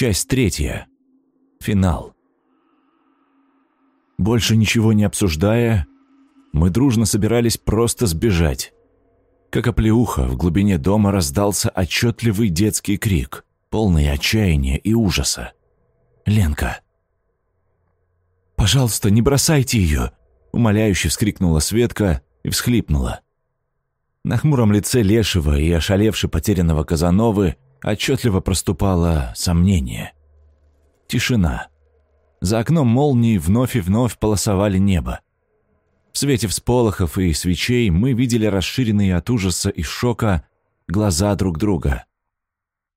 Часть третья. Финал. Больше ничего не обсуждая, мы дружно собирались просто сбежать. Как оплеуха, в глубине дома раздался отчетливый детский крик, полный отчаяния и ужаса. «Ленка!» «Пожалуйста, не бросайте ее!» Умоляюще вскрикнула Светка и всхлипнула. На хмуром лице Лешего и ошалевши потерянного Казановы отчетливо проступало сомнение. Тишина. За окном молнии вновь и вновь полосовали небо. В свете всполохов и свечей мы видели расширенные от ужаса и шока глаза друг друга.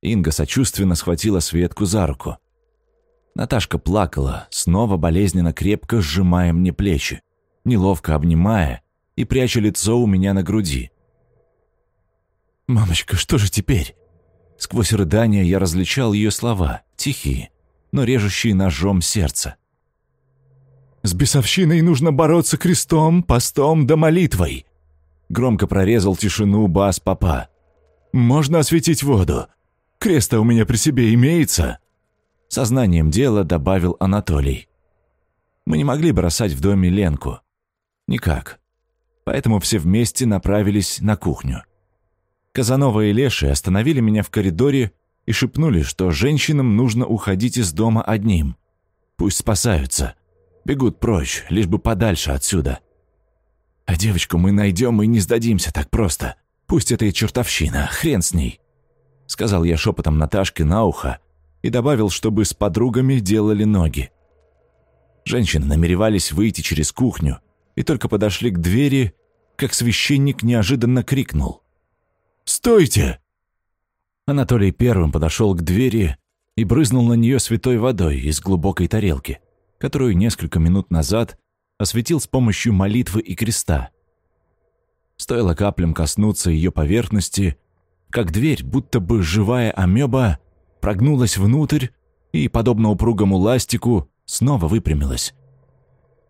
Инга сочувственно схватила Светку за руку. Наташка плакала, снова болезненно крепко сжимая мне плечи, неловко обнимая и пряча лицо у меня на груди. «Мамочка, что же теперь?» Сквозь рыдания я различал ее слова, тихие, но режущие ножом сердце. «С бесовщиной нужно бороться крестом, постом да молитвой!» Громко прорезал тишину бас папа. «Можно осветить воду. Креста у меня при себе имеется?» Сознанием дела добавил Анатолий. Мы не могли бросать в доме Ленку. Никак. Поэтому все вместе направились на кухню. Казанова и Леши остановили меня в коридоре и шепнули, что женщинам нужно уходить из дома одним. Пусть спасаются. Бегут прочь, лишь бы подальше отсюда. А девочку мы найдем и не сдадимся так просто. Пусть это и чертовщина, хрен с ней. Сказал я шепотом Наташке на ухо и добавил, чтобы с подругами делали ноги. Женщины намеревались выйти через кухню и только подошли к двери, как священник неожиданно крикнул. «Стойте!» Анатолий первым подошел к двери и брызнул на нее святой водой из глубокой тарелки, которую несколько минут назад осветил с помощью молитвы и креста. Стоило каплям коснуться ее поверхности, как дверь, будто бы живая амеба, прогнулась внутрь и, подобно упругому ластику, снова выпрямилась.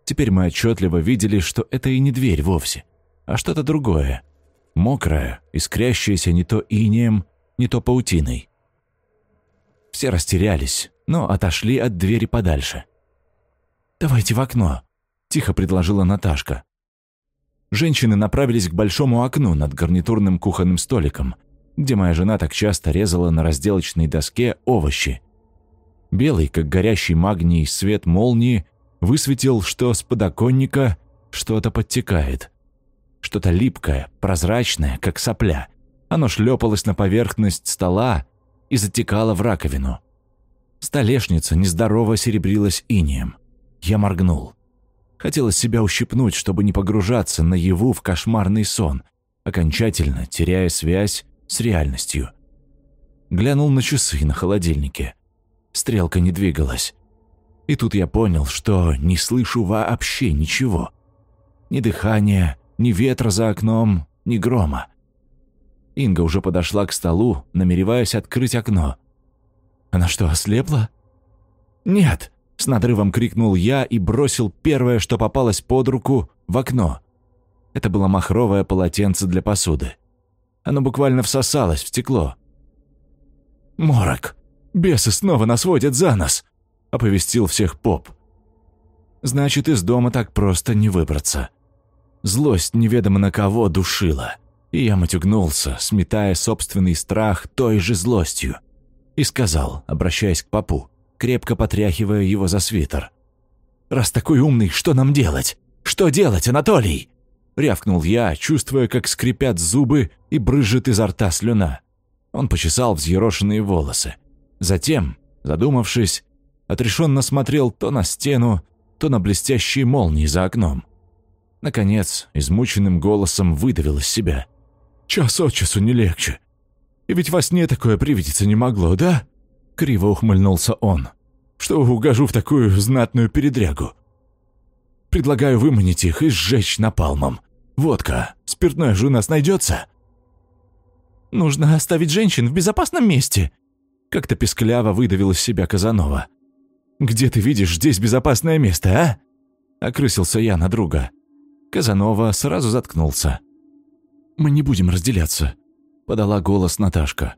Теперь мы отчетливо видели, что это и не дверь вовсе, а что-то другое, мокрое, искрящееся не то инеем, не то паутиной. Все растерялись, но отошли от двери подальше. «Давайте в окно», – тихо предложила Наташка. Женщины направились к большому окну над гарнитурным кухонным столиком, где моя жена так часто резала на разделочной доске овощи. Белый, как горящий магний, свет молнии высветил, что с подоконника что-то подтекает. Что-то липкое, прозрачное, как сопля. Оно шлепалось на поверхность стола и затекало в раковину. Столешница нездорово серебрилась инеем. Я моргнул. Хотелось себя ущипнуть, чтобы не погружаться наяву в кошмарный сон, окончательно теряя связь с реальностью. Глянул на часы на холодильнике. Стрелка не двигалась. И тут я понял, что не слышу вообще ничего. Ни дыхания, ни ветра за окном, ни грома. Инга уже подошла к столу, намереваясь открыть окно. Она что, ослепла? «Нет!» – с надрывом крикнул я и бросил первое, что попалось под руку, в окно. Это было махровое полотенце для посуды. Оно буквально всосалось в стекло. «Морок! Бесы снова нас водят за нос!» – оповестил всех поп. «Значит, из дома так просто не выбраться». Злость неведомо на кого душила, и я матюгнулся, сметая собственный страх той же злостью, и сказал, обращаясь к папу, крепко потряхивая его за свитер. «Раз такой умный, что нам делать? Что делать, Анатолий?» Рявкнул я, чувствуя, как скрипят зубы и брызжет изо рта слюна. Он почесал взъерошенные волосы. Затем, задумавшись, отрешенно смотрел то на стену, то на блестящие молнии за окном. Наконец, измученным голосом выдавил из себя. «Час от часу не легче. И ведь во сне такое привидеться не могло, да?» Криво ухмыльнулся он. «Что угожу в такую знатную передрягу. Предлагаю выманить их и сжечь напалмом. Водка, спиртное же у нас найдется?» «Нужно оставить женщин в безопасном месте», как-то пескляво выдавил из себя Казанова. «Где ты видишь здесь безопасное место, а?» Окрысился я на друга. Казанова сразу заткнулся. «Мы не будем разделяться», — подала голос Наташка.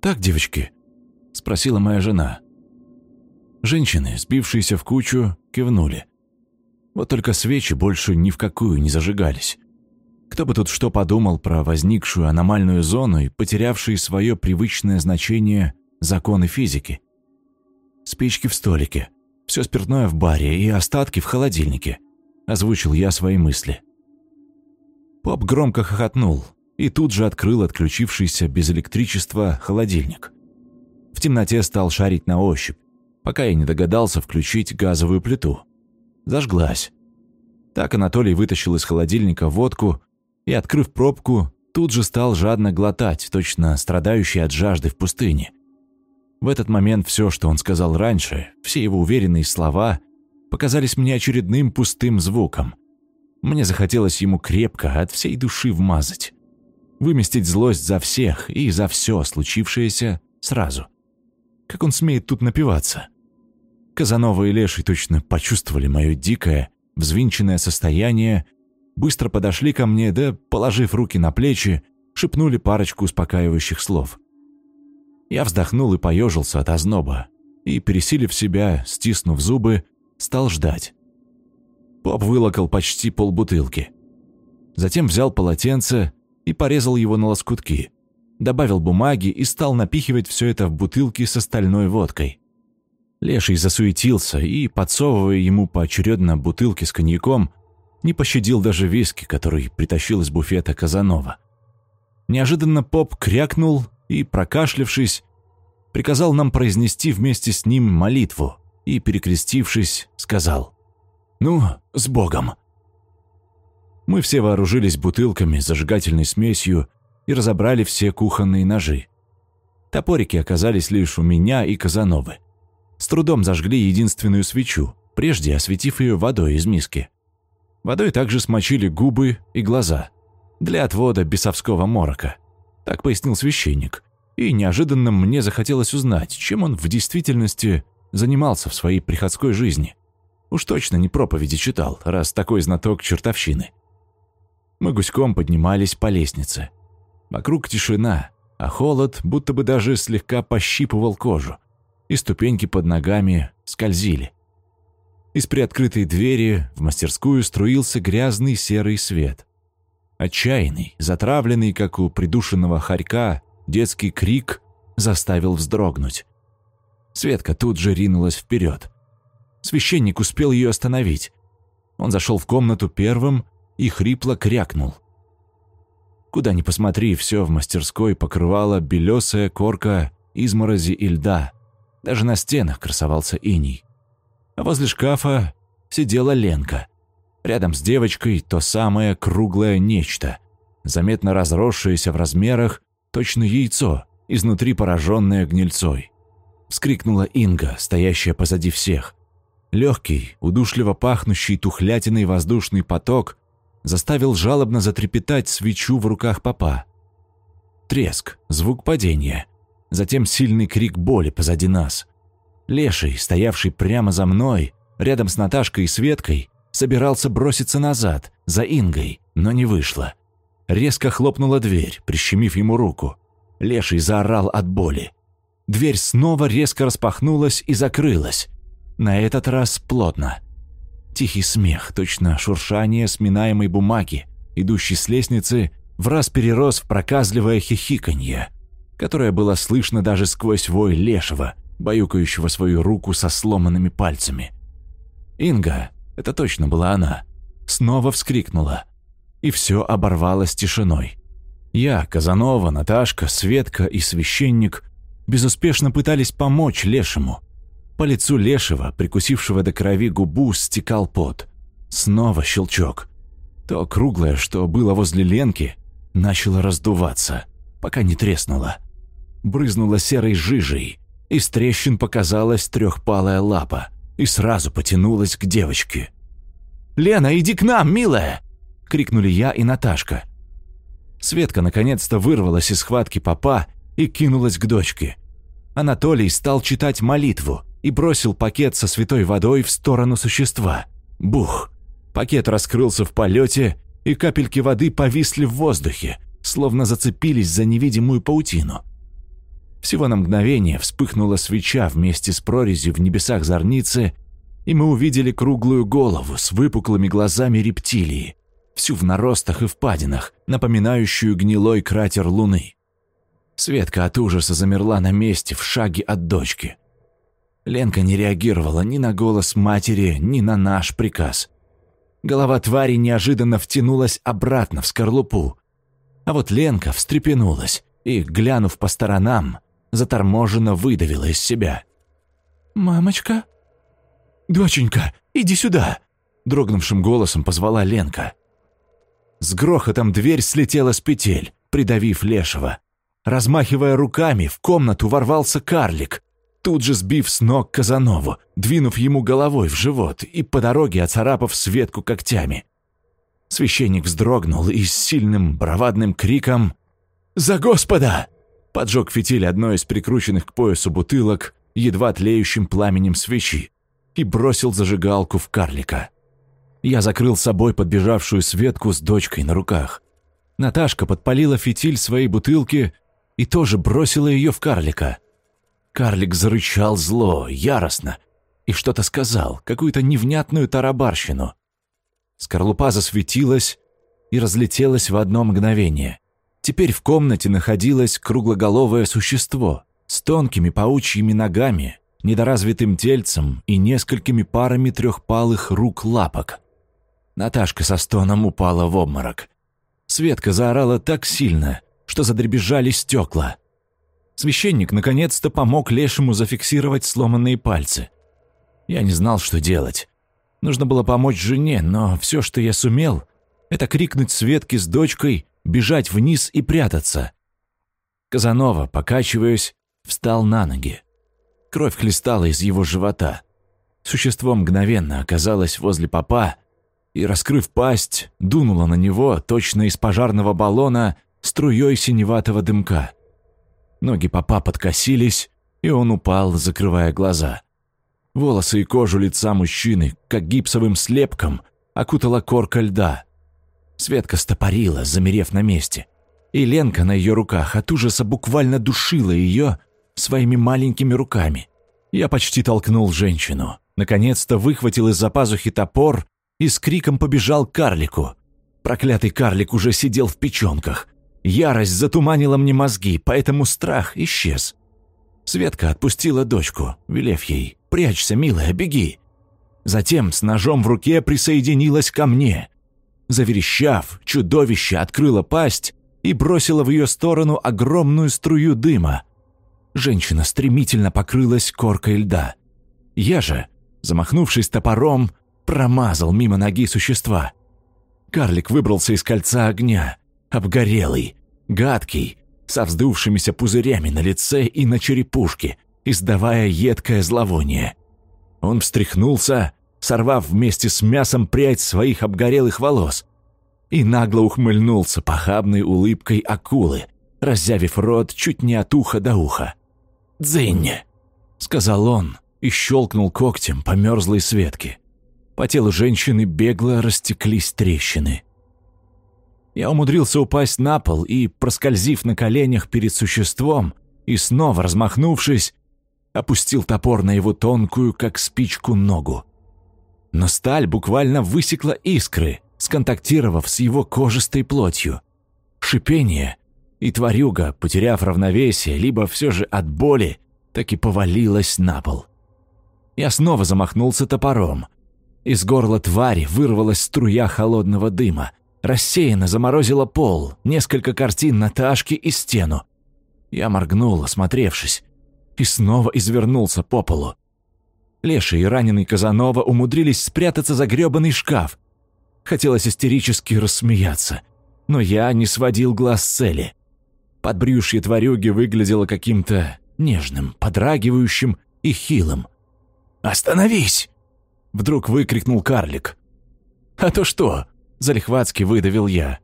«Так, девочки?» — спросила моя жена. Женщины, сбившиеся в кучу, кивнули. Вот только свечи больше ни в какую не зажигались. Кто бы тут что подумал про возникшую аномальную зону и потерявшие свое привычное значение законы физики. Спички в столике, все спиртное в баре и остатки в холодильнике, озвучил я свои мысли. Поп громко хохотнул и тут же открыл отключившийся без электричества холодильник. В темноте стал шарить на ощупь, пока я не догадался включить газовую плиту. Зажглась. Так Анатолий вытащил из холодильника водку и, открыв пробку, тут же стал жадно глотать, точно страдающий от жажды в пустыне. В этот момент все, что он сказал раньше, все его уверенные слова, показались мне очередным пустым звуком. Мне захотелось ему крепко от всей души вмазать. Выместить злость за всех и за все случившееся сразу. Как он смеет тут напиваться? Казанова и Леший точно почувствовали мое дикое, взвинченное состояние, быстро подошли ко мне, да, положив руки на плечи, шепнули парочку успокаивающих слов. Я вздохнул и поежился от озноба, и, пересилив себя, стиснув зубы, стал ждать. Поп вылокал почти полбутылки. Затем взял полотенце и порезал его на лоскутки, добавил бумаги и стал напихивать все это в бутылки с остальной водкой. Леший засуетился и, подсовывая ему поочередно бутылки с коньяком, не пощадил даже виски, который притащил из буфета Казанова. Неожиданно поп крякнул и, прокашлявшись, приказал нам произнести вместе с ним молитву и, перекрестившись, сказал «Ну, с Богом!». Мы все вооружились бутылками зажигательной смесью и разобрали все кухонные ножи. Топорики оказались лишь у меня и Казановы с трудом зажгли единственную свечу, прежде осветив ее водой из миски. Водой также смочили губы и глаза для отвода бесовского морока. Так пояснил священник. И неожиданно мне захотелось узнать, чем он в действительности занимался в своей приходской жизни. Уж точно не проповеди читал, раз такой знаток чертовщины. Мы гуськом поднимались по лестнице. Вокруг тишина, а холод будто бы даже слегка пощипывал кожу и ступеньки под ногами скользили. Из приоткрытой двери в мастерскую струился грязный серый свет. Отчаянный, затравленный, как у придушенного хорька, детский крик заставил вздрогнуть. Светка тут же ринулась вперед. Священник успел ее остановить. Он зашел в комнату первым и хрипло крякнул. Куда ни посмотри, все в мастерской покрывала белесая корка изморози и льда. Даже на стенах красовался иней. А возле шкафа сидела Ленка. Рядом с девочкой то самое круглое нечто, заметно разросшееся в размерах, точно яйцо, изнутри пораженное гнильцой. Вскрикнула Инга, стоящая позади всех. Легкий, удушливо пахнущий тухлятиной воздушный поток заставил жалобно затрепетать свечу в руках папа. Треск, звук падения затем сильный крик боли позади нас. Леший, стоявший прямо за мной, рядом с Наташкой и Светкой, собирался броситься назад, за Ингой, но не вышло. Резко хлопнула дверь, прищемив ему руку. Леший заорал от боли. Дверь снова резко распахнулась и закрылась. На этот раз плотно. Тихий смех, точно шуршание сминаемой бумаги, идущей с лестницы, в раз перерос в проказливое хихиканье которое было слышно даже сквозь вой лешего, баюкающего свою руку со сломанными пальцами. Инга, это точно была она, снова вскрикнула, и все оборвалось тишиной. Я, Казанова, Наташка, Светка и священник безуспешно пытались помочь Лешему. По лицу Лешего, прикусившего до крови губу, стекал пот. Снова щелчок. То круглое, что было возле Ленки, начало раздуваться, пока не треснуло брызнула серой жижей. Из трещин показалась трехпалая лапа и сразу потянулась к девочке. «Лена, иди к нам, милая!» — крикнули я и Наташка. Светка наконец-то вырвалась из схватки папа и кинулась к дочке. Анатолий стал читать молитву и бросил пакет со святой водой в сторону существа. Бух! Пакет раскрылся в полете, и капельки воды повисли в воздухе, словно зацепились за невидимую паутину. Всего на мгновение вспыхнула свеча вместе с прорезью в небесах зорницы, и мы увидели круглую голову с выпуклыми глазами рептилии, всю в наростах и впадинах, напоминающую гнилой кратер луны. Светка от ужаса замерла на месте в шаге от дочки. Ленка не реагировала ни на голос матери, ни на наш приказ. Голова твари неожиданно втянулась обратно в скорлупу. А вот Ленка встрепенулась и, глянув по сторонам, заторможенно выдавила из себя. «Мамочка?» «Доченька, иди сюда!» Дрогнувшим голосом позвала Ленка. С грохотом дверь слетела с петель, придавив Лешего. Размахивая руками, в комнату ворвался карлик, тут же сбив с ног Казанову, двинув ему головой в живот и по дороге оцарапав Светку когтями. Священник вздрогнул и с сильным бравадным криком «За Господа!» поджег фитиль одной из прикрученных к поясу бутылок едва тлеющим пламенем свечи и бросил зажигалку в карлика. Я закрыл собой подбежавшую Светку с дочкой на руках. Наташка подпалила фитиль своей бутылки и тоже бросила ее в карлика. Карлик зарычал зло, яростно, и что-то сказал, какую-то невнятную тарабарщину. Скорлупа засветилась и разлетелась в одно мгновение. Теперь в комнате находилось круглоголовое существо с тонкими паучьими ногами, недоразвитым тельцем и несколькими парами трехпалых рук-лапок. Наташка со стоном упала в обморок. Светка заорала так сильно, что задребезжали стекла. Священник наконец-то помог Лешему зафиксировать сломанные пальцы. Я не знал, что делать. Нужно было помочь жене, но все, что я сумел, это крикнуть Светке с дочкой бежать вниз и прятаться. Казанова, покачиваясь, встал на ноги. Кровь хлестала из его живота. Существо мгновенно оказалось возле попа и, раскрыв пасть, дунуло на него, точно из пожарного баллона, струей синеватого дымка. Ноги попа подкосились, и он упал, закрывая глаза. Волосы и кожу лица мужчины, как гипсовым слепком, окутала корка льда. Светка стопорила, замерев на месте. И Ленка на ее руках от ужаса буквально душила ее своими маленькими руками. Я почти толкнул женщину. Наконец-то выхватил из-за пазухи топор и с криком побежал к карлику. Проклятый карлик уже сидел в печенках. Ярость затуманила мне мозги, поэтому страх исчез. Светка отпустила дочку, велев ей «Прячься, милая, беги!» Затем с ножом в руке присоединилась ко мне. Заверещав, чудовище открыло пасть и бросило в ее сторону огромную струю дыма. Женщина стремительно покрылась коркой льда. Я же, замахнувшись топором, промазал мимо ноги существа. Карлик выбрался из кольца огня, обгорелый, гадкий, со вздувшимися пузырями на лице и на черепушке, издавая едкое зловоние. Он встряхнулся, сорвав вместе с мясом прядь своих обгорелых волос, и нагло ухмыльнулся похабной улыбкой акулы, раззявив рот чуть не от уха до уха. «Дзынь!» — сказал он и щелкнул когтем по мерзлой светке. По телу женщины бегло растеклись трещины. Я умудрился упасть на пол и, проскользив на коленях перед существом и снова размахнувшись, опустил топор на его тонкую, как спичку, ногу но сталь буквально высекла искры, сконтактировав с его кожистой плотью. Шипение, и тварюга, потеряв равновесие, либо все же от боли, так и повалилась на пол. Я снова замахнулся топором. Из горла твари вырвалась струя холодного дыма, рассеянно заморозила пол, несколько картин Наташки и стену. Я моргнул, осмотревшись, и снова извернулся по полу. Леша и раненый Казанова умудрились спрятаться за грёбаный шкаф. Хотелось истерически рассмеяться, но я не сводил глаз с цели. Подбрюшье тварюги выглядело каким-то нежным, подрагивающим и хилым. «Остановись!» — вдруг выкрикнул карлик. «А то что?» — залихватски выдавил я.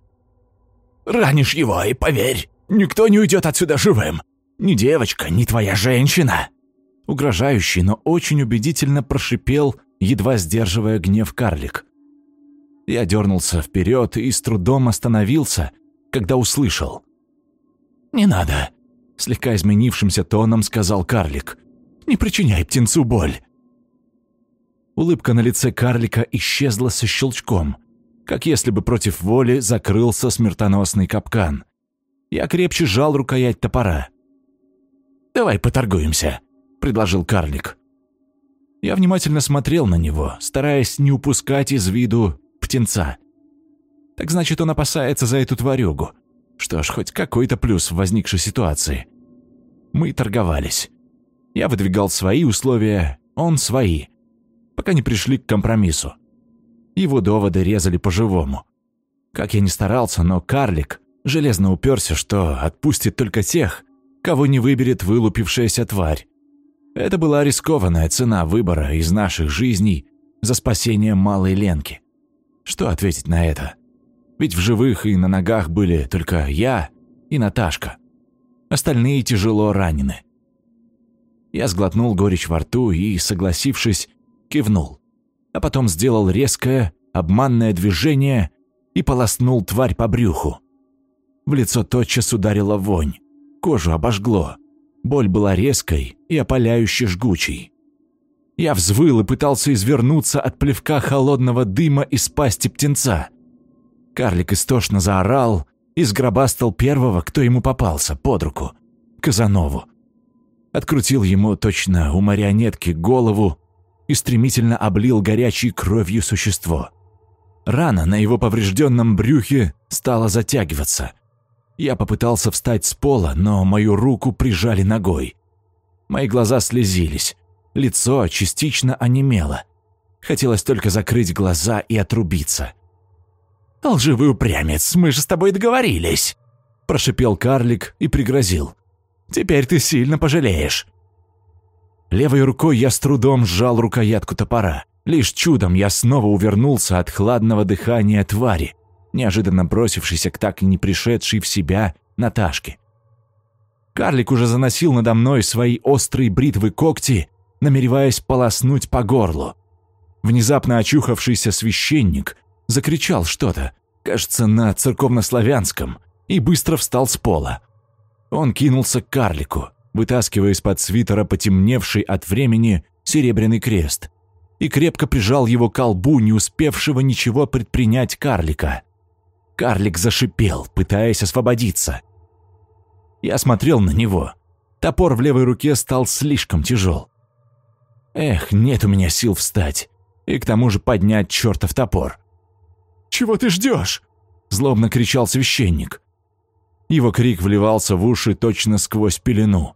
«Ранишь его, и поверь, никто не уйдет отсюда живым. Ни девочка, ни твоя женщина!» Угрожающий, но очень убедительно прошипел, едва сдерживая гнев карлик. Я дернулся вперед и с трудом остановился, когда услышал. «Не надо. слегка изменившимся тоном сказал карлик. «Не причиняй птенцу боль!» Улыбка на лице карлика исчезла со щелчком, как если бы против воли закрылся смертоносный капкан. Я крепче сжал рукоять топора. «Давай поторгуемся», — предложил карлик. Я внимательно смотрел на него, стараясь не упускать из виду птенца. Так значит, он опасается за эту тварюгу. Что ж, хоть какой-то плюс в возникшей ситуации. Мы торговались. Я выдвигал свои условия, он свои пока не пришли к компромиссу. Его доводы резали по-живому. Как я ни старался, но карлик железно уперся, что отпустит только тех, кого не выберет вылупившаяся тварь. Это была рискованная цена выбора из наших жизней за спасение малой Ленки. Что ответить на это? Ведь в живых и на ногах были только я и Наташка. Остальные тяжело ранены. Я сглотнул горечь во рту и, согласившись, кивнул, а потом сделал резкое, обманное движение и полоснул тварь по брюху. В лицо тотчас ударила вонь, кожу обожгло, боль была резкой и опаляюще жгучей. Я взвыл и пытался извернуться от плевка холодного дыма из пасти птенца. Карлик истошно заорал и сгробастал первого, кто ему попался, под руку, Казанову. Открутил ему точно у марионетки голову и стремительно облил горячей кровью существо. Рана на его поврежденном брюхе стала затягиваться. Я попытался встать с пола, но мою руку прижали ногой. Мои глаза слезились, лицо частично онемело. Хотелось только закрыть глаза и отрубиться. «Лживый упрямец, мы же с тобой договорились!» Прошипел карлик и пригрозил. «Теперь ты сильно пожалеешь!» Левой рукой я с трудом сжал рукоятку топора. Лишь чудом я снова увернулся от хладного дыхания твари, неожиданно бросившейся к так и не пришедшей в себя Наташке. Карлик уже заносил надо мной свои острые бритвы когти, намереваясь полоснуть по горлу. Внезапно очухавшийся священник закричал что-то, кажется, на церковнославянском, и быстро встал с пола. Он кинулся к карлику, вытаскивая из-под свитера потемневший от времени серебряный крест, и крепко прижал его к колбу, не успевшего ничего предпринять карлика. Карлик зашипел, пытаясь освободиться. Я смотрел на него. Топор в левой руке стал слишком тяжел. Эх, нет у меня сил встать. И к тому же поднять чертов топор. «Чего ты ждешь?» – злобно кричал священник. Его крик вливался в уши точно сквозь пелену.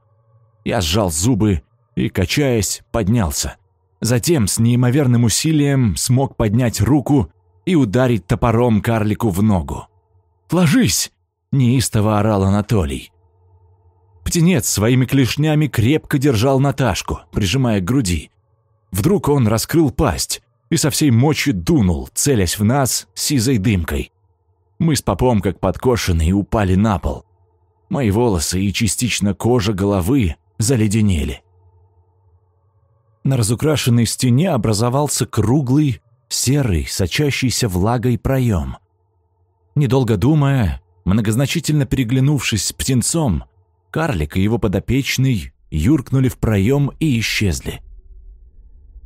Я сжал зубы и, качаясь, поднялся. Затем с неимоверным усилием смог поднять руку и ударить топором карлику в ногу. «Ложись!» – неистово орал Анатолий. Птенец своими клешнями крепко держал Наташку, прижимая к груди. Вдруг он раскрыл пасть и со всей мочи дунул, целясь в нас сизой дымкой. Мы с попом, как подкошенные, упали на пол. Мои волосы и частично кожа головы заледенели. На разукрашенной стене образовался круглый, серый, сочащийся влагой проем. Недолго думая, многозначительно переглянувшись с птенцом, карлик и его подопечный юркнули в проем и исчезли.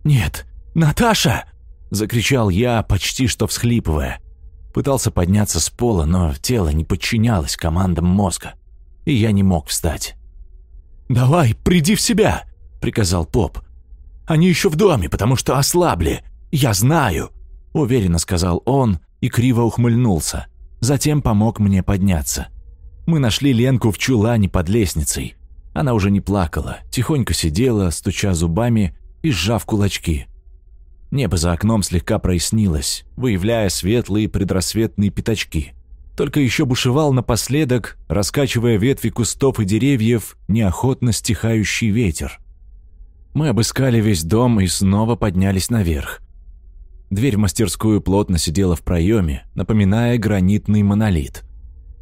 «Нет, Наташа!» – закричал я, почти что всхлипывая. Пытался подняться с пола, но тело не подчинялось командам мозга, и я не мог встать. «Давай, приди в себя!» – приказал поп. «Они еще в доме, потому что ослабли. Я знаю!» – уверенно сказал он и криво ухмыльнулся. Затем помог мне подняться. Мы нашли Ленку в чулане под лестницей. Она уже не плакала, тихонько сидела, стуча зубами и сжав кулачки. Небо за окном слегка прояснилось, выявляя светлые предрассветные пятачки только еще бушевал напоследок, раскачивая ветви кустов и деревьев, неохотно стихающий ветер. Мы обыскали весь дом и снова поднялись наверх. Дверь в мастерскую плотно сидела в проеме, напоминая гранитный монолит.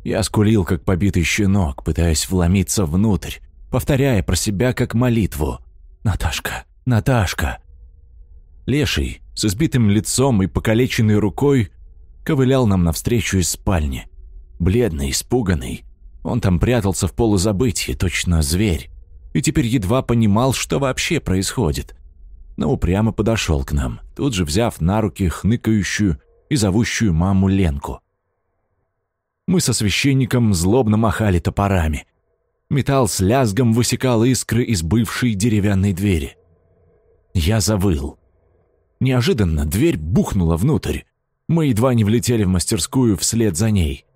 Я скулил, как побитый щенок, пытаясь вломиться внутрь, повторяя про себя как молитву. «Наташка! Наташка!» Леший, с избитым лицом и покалеченной рукой, ковылял нам навстречу из спальни. Бледный, испуганный. Он там прятался в полузабытии, точно зверь, и теперь едва понимал, что вообще происходит. Но упрямо подошел к нам, тут же взяв на руки хныкающую и зовущую маму Ленку. Мы со священником злобно махали топорами. Металл с лязгом высекал искры из бывшей деревянной двери. Я завыл. Неожиданно дверь бухнула внутрь. Мы едва не влетели в мастерскую вслед за ней.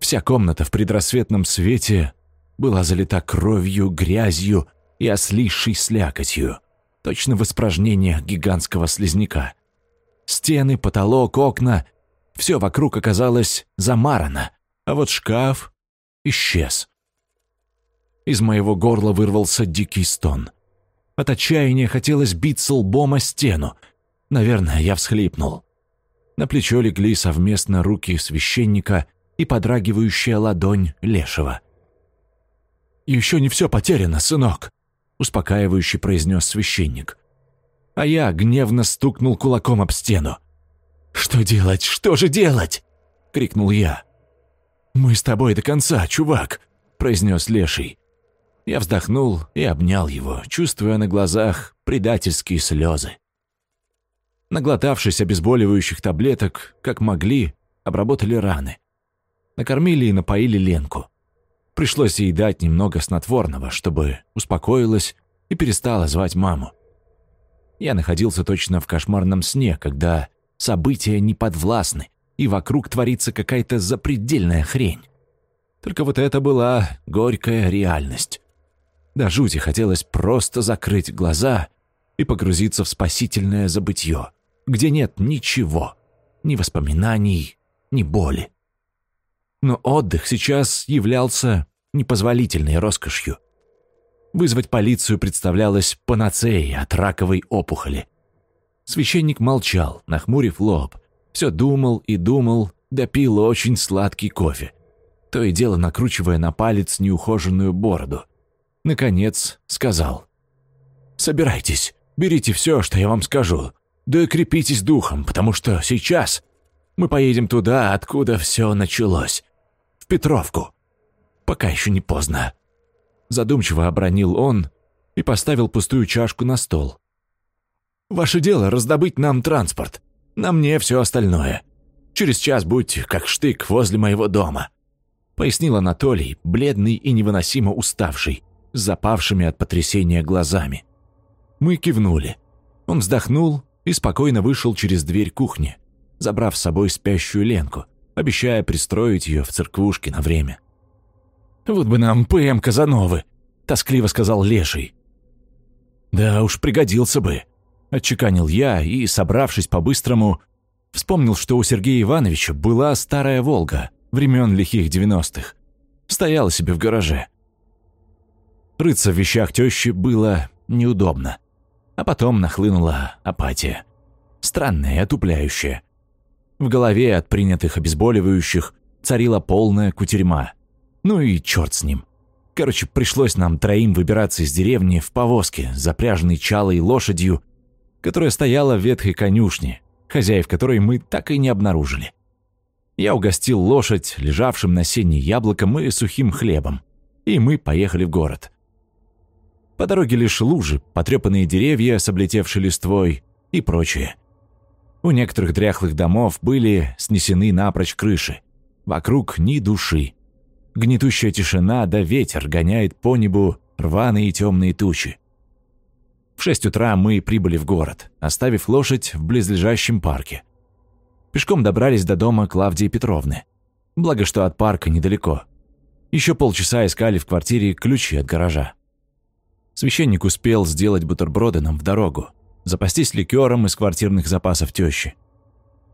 Вся комната в предрассветном свете была залита кровью, грязью и ослизшей слякотью, точно в испражнениях гигантского слизняка. Стены, потолок, окна — все вокруг оказалось замарано, а вот шкаф исчез. Из моего горла вырвался дикий стон. От отчаяния хотелось биться лбом о стену. Наверное, я всхлипнул. На плечо легли совместно руки священника — и подрагивающая ладонь Лешего. «Еще не все потеряно, сынок», — успокаивающе произнес священник. А я гневно стукнул кулаком об стену. «Что делать? Что же делать?» — крикнул я. «Мы с тобой до конца, чувак», — произнес Леший. Я вздохнул и обнял его, чувствуя на глазах предательские слезы. Наглотавшись обезболивающих таблеток, как могли, обработали раны. Накормили и напоили Ленку. Пришлось ей дать немного снотворного, чтобы успокоилась и перестала звать маму. Я находился точно в кошмарном сне, когда события не подвластны, и вокруг творится какая-то запредельная хрень. Только вот это была горькая реальность. Да жути хотелось просто закрыть глаза и погрузиться в спасительное забытье, где нет ничего, ни воспоминаний, ни боли. Но отдых сейчас являлся непозволительной роскошью. Вызвать полицию представлялось панацеей от раковой опухоли. Священник молчал, нахмурив лоб. Все думал и думал, допил очень сладкий кофе. То и дело накручивая на палец неухоженную бороду. Наконец сказал. «Собирайтесь, берите все, что я вам скажу. Да крепитесь духом, потому что сейчас мы поедем туда, откуда все началось. Петровку. Пока еще не поздно». Задумчиво обронил он и поставил пустую чашку на стол. «Ваше дело раздобыть нам транспорт. На мне все остальное. Через час будь как штык возле моего дома», — пояснил Анатолий, бледный и невыносимо уставший, с запавшими от потрясения глазами. Мы кивнули. Он вздохнул и спокойно вышел через дверь кухни, забрав с собой спящую Ленку обещая пристроить ее в церквушке на время. «Вот бы нам ПМ Казановы!» — тоскливо сказал Леший. «Да уж пригодился бы», — отчеканил я и, собравшись по-быстрому, вспомнил, что у Сергея Ивановича была старая «Волга» времен лихих девяностых. Стояла себе в гараже. Рыться в вещах тещи было неудобно. А потом нахлынула апатия. Странная и отупляющая. В голове от принятых обезболивающих царила полная кутерьма. Ну и черт с ним. Короче, пришлось нам троим выбираться из деревни в повозке, запряженной чалой лошадью, которая стояла в ветхой конюшне, хозяев которой мы так и не обнаружили. Я угостил лошадь лежавшим на сене яблоком и сухим хлебом, и мы поехали в город. По дороге лишь лужи, потрепанные деревья с облетевшей листвой и прочее. У некоторых дряхлых домов были снесены напрочь крыши. Вокруг ни души. Гнетущая тишина да ветер гоняет по небу рваные темные тучи. В шесть утра мы прибыли в город, оставив лошадь в близлежащем парке. Пешком добрались до дома Клавдии Петровны. Благо, что от парка недалеко. Еще полчаса искали в квартире ключи от гаража. Священник успел сделать бутерброды нам в дорогу, запастись ликером из квартирных запасов тещи.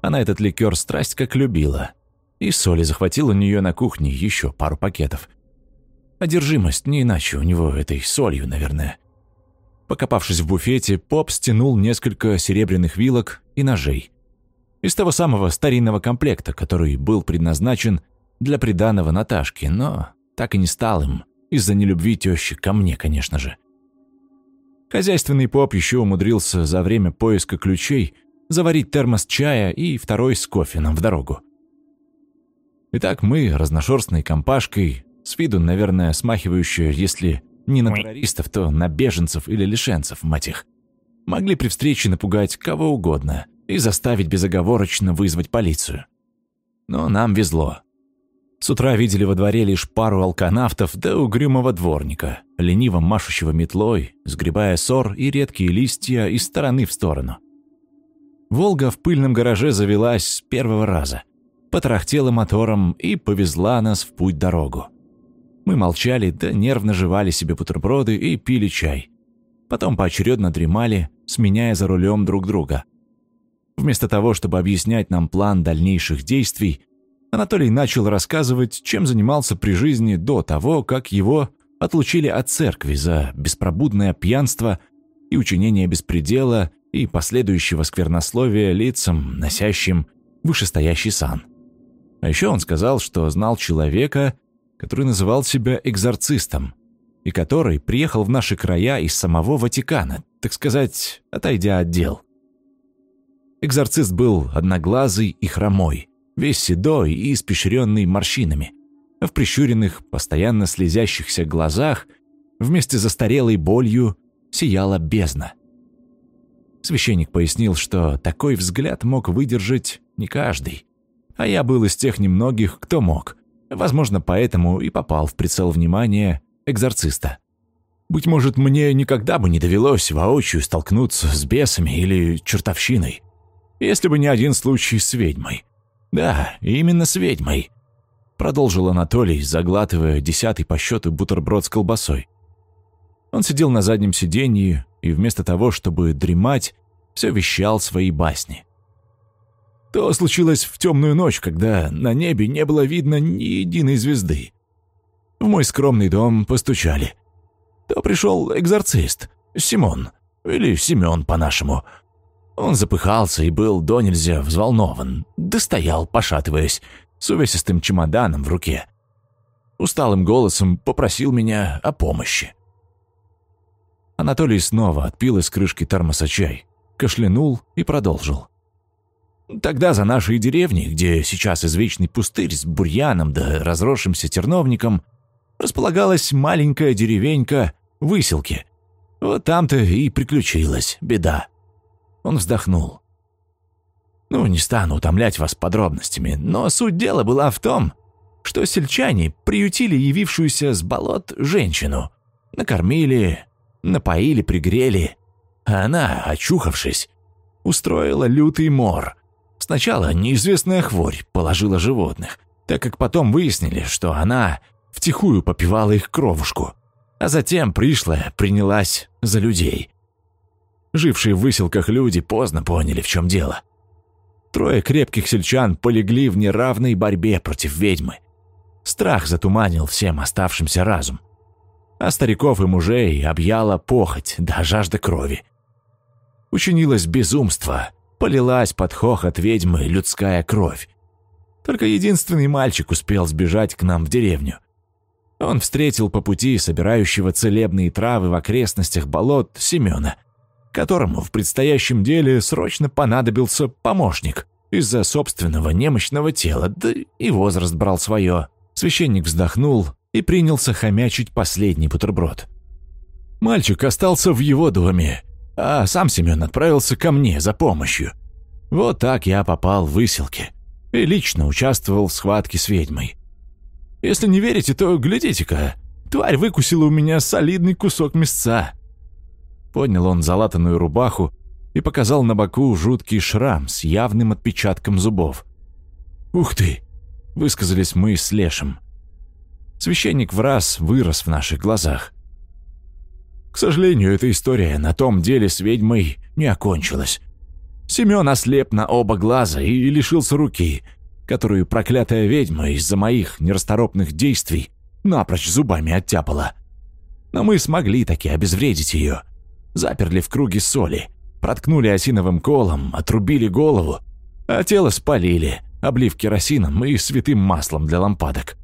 Она этот ликер страсть как любила. И соли захватил у нее на кухне еще пару пакетов. Одержимость не иначе у него этой солью, наверное. Покопавшись в буфете, поп стянул несколько серебряных вилок и ножей. Из того самого старинного комплекта, который был предназначен для приданого Наташки, но так и не стал им, из-за нелюбви тещи ко мне, конечно же. Хозяйственный поп еще умудрился за время поиска ключей заварить термос чая и второй с кофе нам в дорогу. Итак, мы разношерстной компашкой с виду, наверное, смахивающую, если не на террористов, то на беженцев или лишенцев, мать их. Могли при встрече напугать кого угодно и заставить безоговорочно вызвать полицию. Но нам везло. С утра видели во дворе лишь пару алканавтов да угрюмого дворника, лениво машущего метлой, сгребая сор и редкие листья из стороны в сторону. «Волга» в пыльном гараже завелась с первого раза, потрахтела мотором и повезла нас в путь-дорогу. Мы молчали, да нервно жевали себе бутерброды и пили чай. Потом поочередно дремали, сменяя за рулем друг друга. Вместо того, чтобы объяснять нам план дальнейших действий, Анатолий начал рассказывать, чем занимался при жизни до того, как его отлучили от церкви за беспробудное пьянство и учинение беспредела и последующего сквернословия лицам, носящим вышестоящий сан. А еще он сказал, что знал человека, который называл себя экзорцистом, и который приехал в наши края из самого Ватикана, так сказать, отойдя от дел. Экзорцист был одноглазый и хромой, весь седой и испещренный морщинами, в прищуренных, постоянно слезящихся глазах вместе застарелой болью сияла бездна. Священник пояснил, что такой взгляд мог выдержать не каждый, а я был из тех немногих, кто мог. Возможно, поэтому и попал в прицел внимания экзорциста. Быть может, мне никогда бы не довелось воочию столкнуться с бесами или чертовщиной, если бы не один случай с ведьмой. Да, именно с ведьмой. Продолжил Анатолий, заглатывая десятый по счету бутерброд с колбасой. Он сидел на заднем сиденье и вместо того, чтобы дремать, все вещал свои басни. То случилось в темную ночь, когда на небе не было видно ни единой звезды. В мой скромный дом постучали. То пришел экзорцист, Симон, или Семен по-нашему. Он запыхался и был до нельзя взволнован, да стоял, пошатываясь, с увесистым чемоданом в руке. Усталым голосом попросил меня о помощи. Анатолий снова отпил из крышки термоса чай, кашлянул и продолжил. Тогда за нашей деревней, где сейчас извечный пустырь с бурьяном да разросшимся терновником, располагалась маленькая деревенька Выселки. Вот там-то и приключилась беда. Он вздохнул. Ну, не стану утомлять вас подробностями, но суть дела была в том, что сельчане приютили явившуюся с болот женщину. Накормили, напоили, пригрели. А она, очухавшись, устроила лютый мор. Сначала неизвестная хворь положила животных, так как потом выяснили, что она втихую попивала их кровушку, а затем пришла, принялась за людей. Жившие в выселках люди поздно поняли, в чем дело. Трое крепких сельчан полегли в неравной борьбе против ведьмы. Страх затуманил всем оставшимся разум. А стариков и мужей объяла похоть да жажда крови. Учинилось безумство, полилась под хохот ведьмы людская кровь. Только единственный мальчик успел сбежать к нам в деревню. Он встретил по пути собирающего целебные травы в окрестностях болот Семена, которому в предстоящем деле срочно понадобился помощник из-за собственного немощного тела, да и возраст брал свое. Священник вздохнул и принялся хомячить последний бутерброд. Мальчик остался в его доме, а сам Семен отправился ко мне за помощью. Вот так я попал в выселки и лично участвовал в схватке с ведьмой. Если не верите, то глядите-ка. Тварь выкусила у меня солидный кусок мясца». Поднял он залатанную рубаху и показал на боку жуткий шрам с явным отпечатком зубов. «Ух ты!» — высказались мы с Лешем. Священник в раз вырос в наших глазах. К сожалению, эта история на том деле с ведьмой не окончилась. Семен ослеп на оба глаза и лишился руки — которую проклятая ведьма из-за моих нерасторопных действий напрочь зубами оттяпала. Но мы смогли таки обезвредить ее. Заперли в круге соли, проткнули осиновым колом, отрубили голову, а тело спалили, облив керосином и святым маслом для лампадок.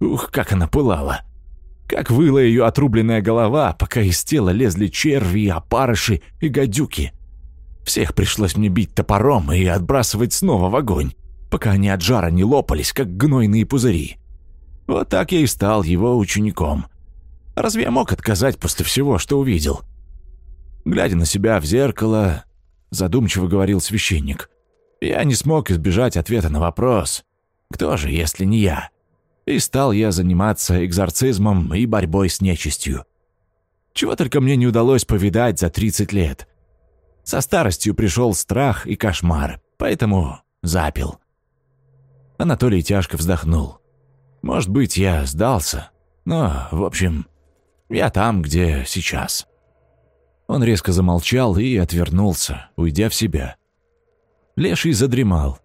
Ух, как она пылала! Как выла ее отрубленная голова, пока из тела лезли черви, опарыши и гадюки. Всех пришлось мне бить топором и отбрасывать снова в огонь пока они от жара не лопались, как гнойные пузыри. Вот так я и стал его учеником. Разве я мог отказать после всего, что увидел? Глядя на себя в зеркало, задумчиво говорил священник, я не смог избежать ответа на вопрос, кто же, если не я? И стал я заниматься экзорцизмом и борьбой с нечистью. Чего только мне не удалось повидать за 30 лет. Со старостью пришел страх и кошмар, поэтому запил. Анатолий тяжко вздохнул. Может быть, я сдался, но, в общем, я там, где сейчас. Он резко замолчал и отвернулся, уйдя в себя. Леший задремал.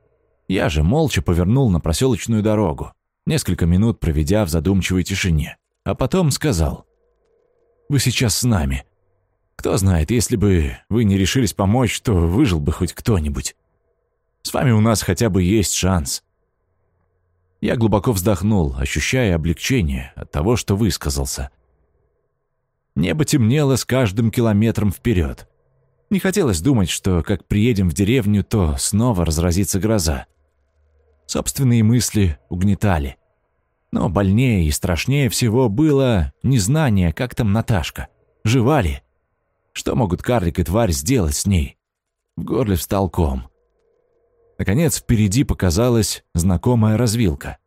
Я же молча повернул на проселочную дорогу, несколько минут проведя в задумчивой тишине, а потом сказал. «Вы сейчас с нами. Кто знает, если бы вы не решились помочь, то выжил бы хоть кто-нибудь. С вами у нас хотя бы есть шанс». Я глубоко вздохнул, ощущая облегчение от того, что высказался. Небо темнело с каждым километром вперед. Не хотелось думать, что как приедем в деревню, то снова разразится гроза. Собственные мысли угнетали. Но больнее и страшнее всего было незнание, как там Наташка. Жива ли? Что могут карлик и тварь сделать с ней? В горле встал ком. Наконец, впереди показалась знакомая развилка.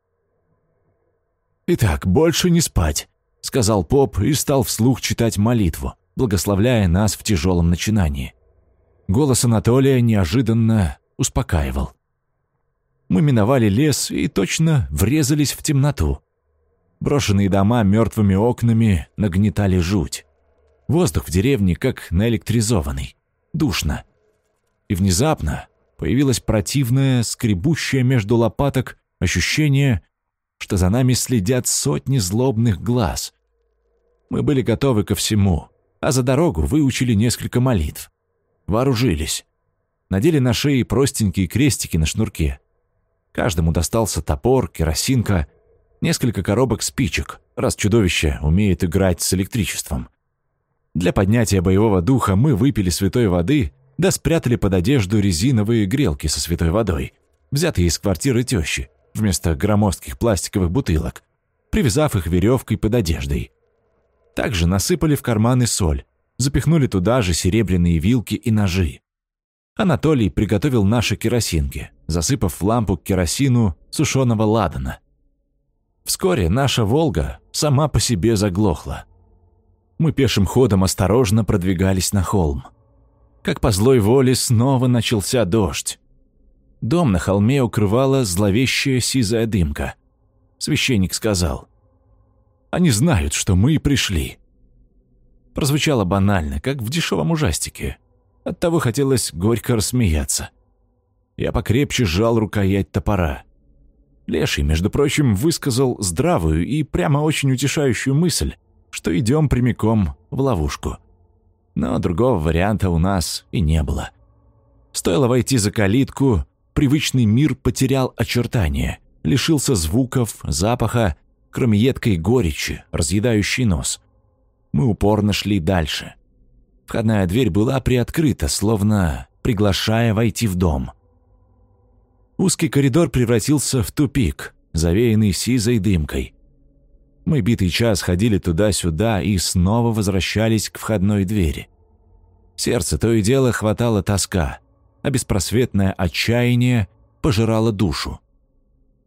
«Итак, больше не спать», — сказал поп и стал вслух читать молитву, благословляя нас в тяжелом начинании. Голос Анатолия неожиданно успокаивал. Мы миновали лес и точно врезались в темноту. Брошенные дома мертвыми окнами нагнетали жуть. Воздух в деревне как наэлектризованный. Душно. И внезапно появилось противное, скребущее между лопаток ощущение, что за нами следят сотни злобных глаз. Мы были готовы ко всему, а за дорогу выучили несколько молитв. Вооружились. Надели на шеи простенькие крестики на шнурке. Каждому достался топор, керосинка, несколько коробок спичек, раз чудовище умеет играть с электричеством. Для поднятия боевого духа мы выпили святой воды, да спрятали под одежду резиновые грелки со святой водой, взятые из квартиры тещи, вместо громоздких пластиковых бутылок, привязав их веревкой под одеждой. Также насыпали в карманы соль, запихнули туда же серебряные вилки и ножи. Анатолий приготовил наши керосинки, засыпав в лампу керосину сушеного ладана. Вскоре наша «Волга» сама по себе заглохла. Мы пешим ходом осторожно продвигались на холм. Как по злой воле снова начался дождь. Дом на холме укрывала зловещая сизая дымка. Священник сказал, «Они знают, что мы пришли». Прозвучало банально, как в дешевом ужастике – Оттого хотелось горько рассмеяться. Я покрепче сжал рукоять топора. Леший, между прочим, высказал здравую и прямо очень утешающую мысль, что идем прямиком в ловушку. Но другого варианта у нас и не было. Стоило войти за калитку, привычный мир потерял очертания, лишился звуков, запаха, кроме едкой горечи, разъедающей нос. Мы упорно шли дальше. Входная дверь была приоткрыта, словно приглашая войти в дом. Узкий коридор превратился в тупик, завеянный сизой дымкой. Мы битый час ходили туда-сюда и снова возвращались к входной двери. Сердце то и дело хватало тоска, а беспросветное отчаяние пожирало душу.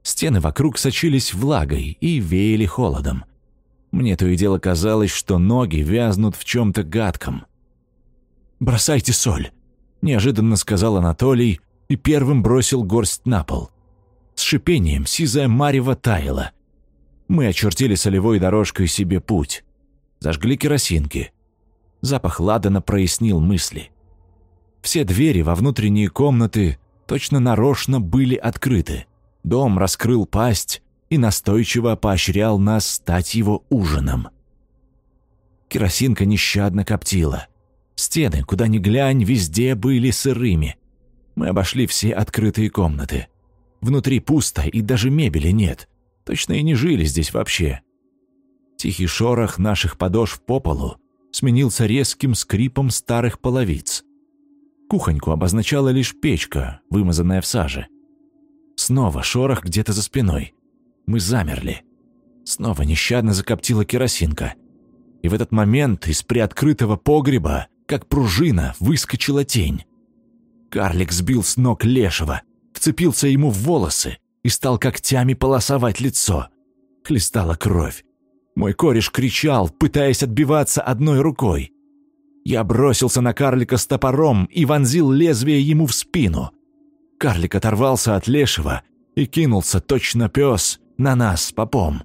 Стены вокруг сочились влагой и веяли холодом. Мне то и дело казалось, что ноги вязнут в чем-то гадком. «Бросайте соль», – неожиданно сказал Анатолий и первым бросил горсть на пол. С шипением сизая марево таяла. Мы очертили солевой дорожкой себе путь. Зажгли керосинки. Запах ладана прояснил мысли. Все двери во внутренние комнаты точно нарочно были открыты. Дом раскрыл пасть и настойчиво поощрял нас стать его ужином. Керосинка нещадно коптила. Стены, куда ни глянь, везде были сырыми. Мы обошли все открытые комнаты. Внутри пусто и даже мебели нет. Точно и не жили здесь вообще. Тихий шорох наших подошв по полу сменился резким скрипом старых половиц. Кухоньку обозначала лишь печка, вымазанная в саже. Снова шорох где-то за спиной. Мы замерли. Снова нещадно закоптила керосинка. И в этот момент из приоткрытого погреба, как пружина, выскочила тень. Карлик сбил с ног лешего, вцепился ему в волосы и стал когтями полосовать лицо. Хлестала кровь. Мой кореш кричал, пытаясь отбиваться одной рукой. Я бросился на карлика с топором и вонзил лезвие ему в спину. Карлик оторвался от лешего и кинулся, точно пес, на нас с попом.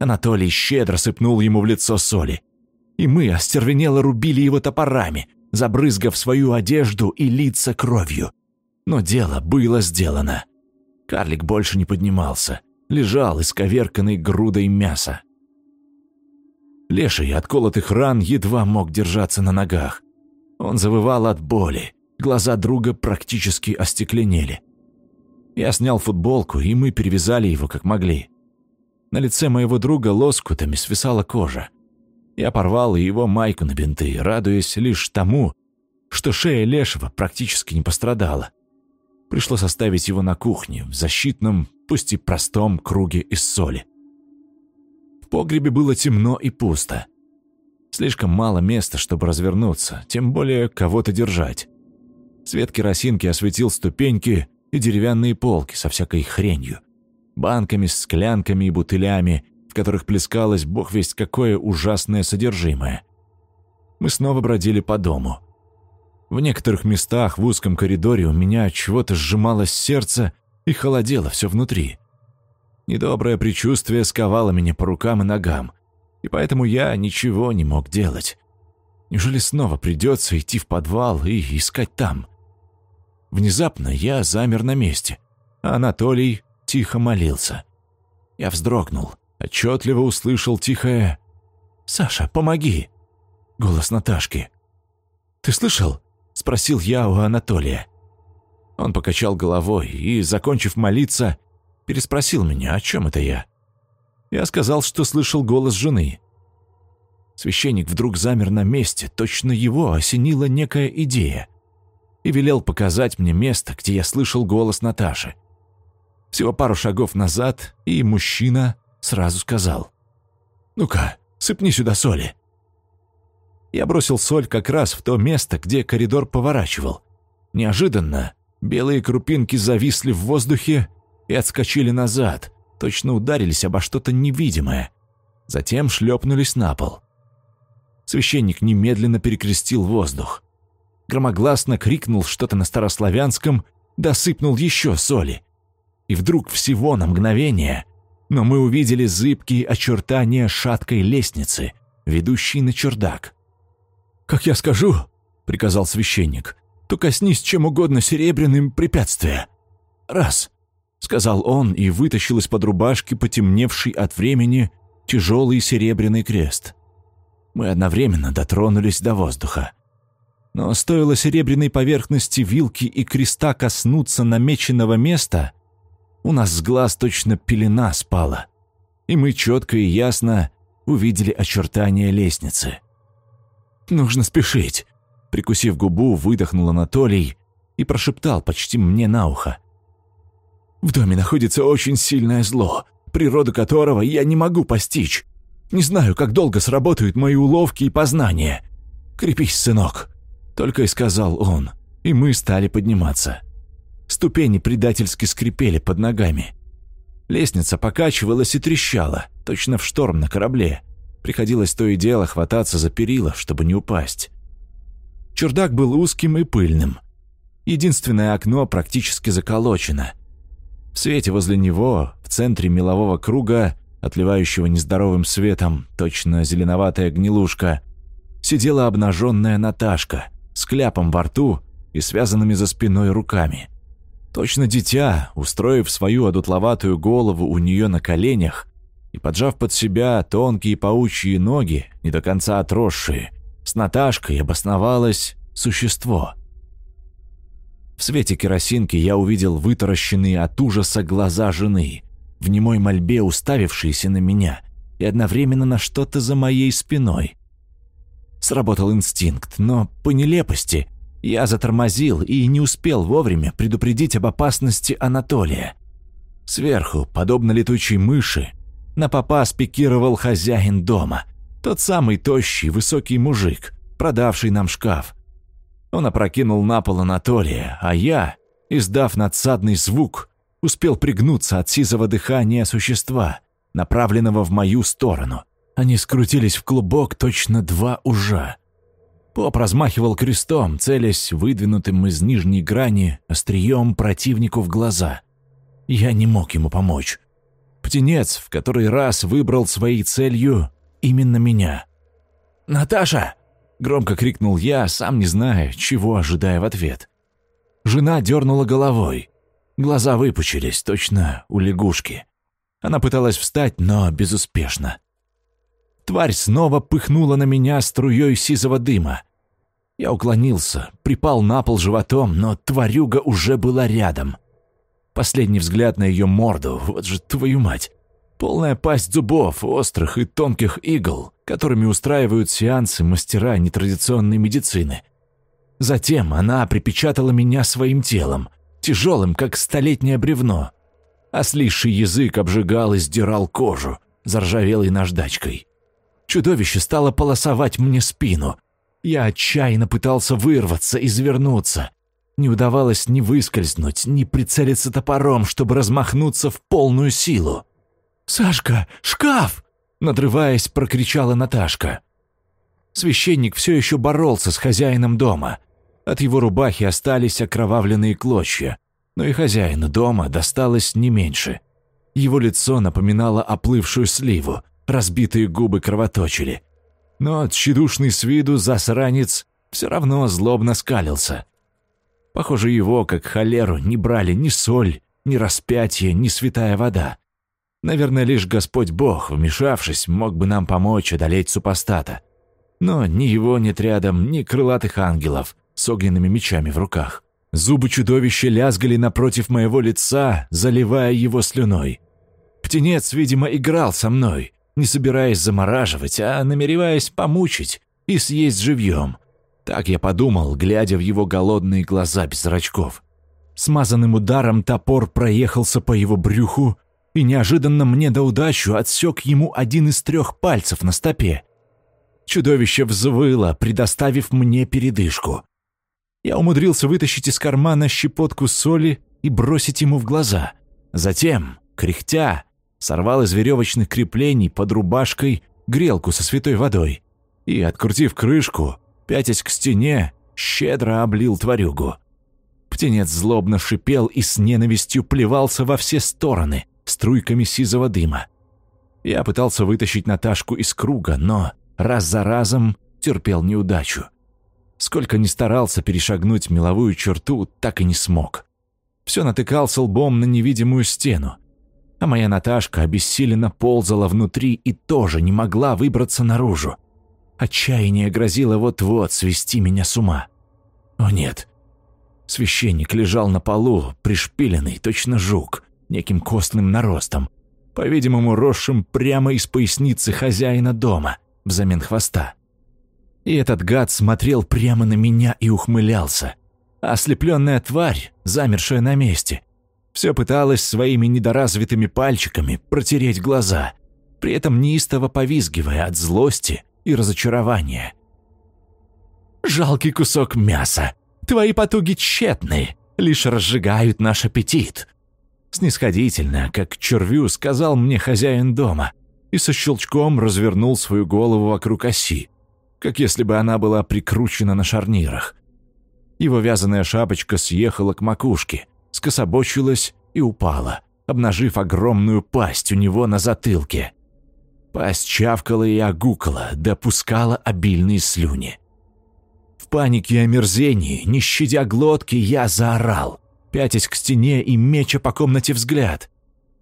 Анатолий щедро сыпнул ему в лицо соли. И мы остервенело рубили его топорами, забрызгав свою одежду и лица кровью. Но дело было сделано. Карлик больше не поднимался, лежал исковерканной грудой мяса. Леший от колотых ран едва мог держаться на ногах. Он завывал от боли, глаза друга практически остекленели. Я снял футболку, и мы перевязали его как могли. На лице моего друга лоскутами свисала кожа. Я порвал его майку на бинты, радуясь лишь тому, что шея Лешего практически не пострадала. Пришлось оставить его на кухне, в защитном, пусть и простом круге из соли. Погребе было темно и пусто. Слишком мало места, чтобы развернуться, тем более кого-то держать. Свет керосинки осветил ступеньки и деревянные полки со всякой хренью. Банками, склянками и бутылями, в которых плескалось бог весть какое ужасное содержимое. Мы снова бродили по дому. В некоторых местах в узком коридоре у меня чего-то сжималось сердце и холодело все внутри. Недоброе предчувствие сковало меня по рукам и ногам, и поэтому я ничего не мог делать. Неужели снова придется идти в подвал и искать там? Внезапно я замер на месте, а Анатолий тихо молился. Я вздрогнул, отчетливо услышал тихое «Саша, помоги!» Голос Наташки. «Ты слышал?» – спросил я у Анатолия. Он покачал головой и, закончив молиться, переспросил меня, о чем это я. Я сказал, что слышал голос жены. Священник вдруг замер на месте, точно его осенила некая идея, и велел показать мне место, где я слышал голос Наташи. Всего пару шагов назад, и мужчина сразу сказал. «Ну-ка, сыпни сюда соли». Я бросил соль как раз в то место, где коридор поворачивал. Неожиданно белые крупинки зависли в воздухе и отскочили назад, точно ударились обо что-то невидимое. Затем шлепнулись на пол. Священник немедленно перекрестил воздух. Громогласно крикнул что-то на старославянском, досыпнул еще соли. И вдруг всего на мгновение, но мы увидели зыбкие очертания шаткой лестницы, ведущей на чердак. «Как я скажу», — приказал священник, — «то коснись чем угодно серебряным препятствия. Раз». — сказал он и вытащил из-под рубашки потемневший от времени тяжелый серебряный крест. Мы одновременно дотронулись до воздуха. Но стоило серебряной поверхности вилки и креста коснуться намеченного места, у нас с глаз точно пелена спала, и мы четко и ясно увидели очертания лестницы. «Нужно спешить», — прикусив губу, выдохнул Анатолий и прошептал почти мне на ухо. В доме находится очень сильное зло, природу которого я не могу постичь. Не знаю, как долго сработают мои уловки и познания. Крепись, сынок», — только и сказал он, и мы стали подниматься. Ступени предательски скрипели под ногами. Лестница покачивалась и трещала, точно в шторм на корабле. Приходилось то и дело хвататься за перила, чтобы не упасть. Чердак был узким и пыльным. Единственное окно практически заколочено. В свете возле него, в центре мелового круга, отливающего нездоровым светом, точно зеленоватая гнилушка, сидела обнаженная Наташка с кляпом во рту и связанными за спиной руками. Точно дитя, устроив свою одутловатую голову у нее на коленях и поджав под себя тонкие паучьи ноги, не до конца отросшие, с Наташкой обосновалось существо — в свете керосинки я увидел вытаращенные от ужаса глаза жены, в немой мольбе уставившиеся на меня и одновременно на что-то за моей спиной. Сработал инстинкт, но по нелепости я затормозил и не успел вовремя предупредить об опасности Анатолия. Сверху, подобно летучей мыши, На попа спикировал хозяин дома, тот самый тощий, высокий мужик, продавший нам шкаф. Он опрокинул на пол Анатолия, а я, издав надсадный звук, успел пригнуться от сизого дыхания существа, направленного в мою сторону. Они скрутились в клубок точно два ужа. Поп размахивал крестом, целясь выдвинутым из нижней грани острием противнику в глаза. Я не мог ему помочь. Птенец в который раз выбрал своей целью именно меня. «Наташа!» — громко крикнул я, сам не зная, чего ожидая в ответ. Жена дернула головой. Глаза выпучились, точно у лягушки. Она пыталась встать, но безуспешно. Тварь снова пыхнула на меня струей сизого дыма. Я уклонился, припал на пол животом, но тварюга уже была рядом. Последний взгляд на ее морду, вот же твою мать. Полная пасть зубов, острых и тонких игл, которыми устраивают сеансы мастера нетрадиционной медицины. Затем она припечатала меня своим телом, тяжелым, как столетнее бревно. Ослизший язык обжигал и сдирал кожу, заржавелой наждачкой. Чудовище стало полосовать мне спину. Я отчаянно пытался вырваться, извернуться. Не удавалось ни выскользнуть, ни прицелиться топором, чтобы размахнуться в полную силу. «Сашка, шкаф!» — надрываясь, прокричала Наташка. Священник все еще боролся с хозяином дома. От его рубахи остались окровавленные клочья, но и хозяину дома досталось не меньше. Его лицо напоминало оплывшую сливу, разбитые губы кровоточили. Но тщедушный с виду засранец все равно злобно скалился. Похоже, его, как холеру, не брали ни соль, ни распятие, ни святая вода. Наверное, лишь Господь Бог, вмешавшись, мог бы нам помочь одолеть супостата. Но ни его нет рядом, ни крылатых ангелов — с огненными мечами в руках. Зубы чудовища лязгали напротив моего лица, заливая его слюной. Птенец, видимо, играл со мной, не собираясь замораживать, а намереваясь помучить и съесть живьем. Так я подумал, глядя в его голодные глаза без зрачков. Смазанным ударом топор проехался по его брюху, и неожиданно мне до удачу отсек ему один из трех пальцев на стопе. Чудовище взвыло, предоставив мне передышку. Я умудрился вытащить из кармана щепотку соли и бросить ему в глаза. Затем, кряхтя, сорвал из веревочных креплений под рубашкой грелку со святой водой и, открутив крышку, пятясь к стене, щедро облил тварюгу. Птенец злобно шипел и с ненавистью плевался во все стороны струйками сизого дыма. Я пытался вытащить Наташку из круга, но раз за разом терпел неудачу. Сколько ни старался перешагнуть меловую черту, так и не смог. Все натыкался лбом на невидимую стену. А моя Наташка обессиленно ползала внутри и тоже не могла выбраться наружу. Отчаяние грозило вот-вот свести меня с ума. О нет. Священник лежал на полу, пришпиленный, точно жук, неким костным наростом, по-видимому, росшим прямо из поясницы хозяина дома, взамен хвоста. И этот гад смотрел прямо на меня и ухмылялся. Ослепленная тварь, замершая на месте, все пыталась своими недоразвитыми пальчиками протереть глаза, при этом неистово повизгивая от злости и разочарования. «Жалкий кусок мяса! Твои потуги тщетны, лишь разжигают наш аппетит!» Снисходительно, как червю, сказал мне хозяин дома и со щелчком развернул свою голову вокруг оси, как если бы она была прикручена на шарнирах. Его вязаная шапочка съехала к макушке, скособочилась и упала, обнажив огромную пасть у него на затылке. Пасть чавкала и огукала, допускала обильные слюни. В панике и омерзении, не щадя глотки, я заорал, пятясь к стене и меча по комнате взгляд.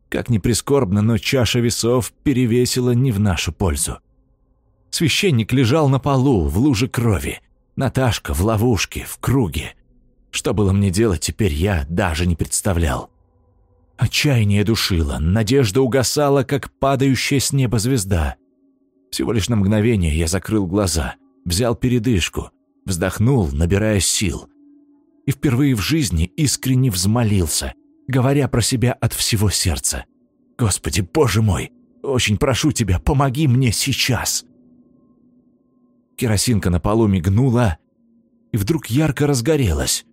Как ни прискорбно, но чаша весов перевесила не в нашу пользу. Священник лежал на полу, в луже крови. Наташка в ловушке, в круге. Что было мне делать теперь, я даже не представлял. Отчаяние душило, надежда угасала, как падающая с неба звезда. Всего лишь на мгновение я закрыл глаза, взял передышку, вздохнул, набирая сил. И впервые в жизни искренне взмолился, говоря про себя от всего сердца. «Господи, Боже мой, Очень прошу тебя, помоги мне сейчас!» Керосинка на полу мигнула и вдруг ярко разгорелась.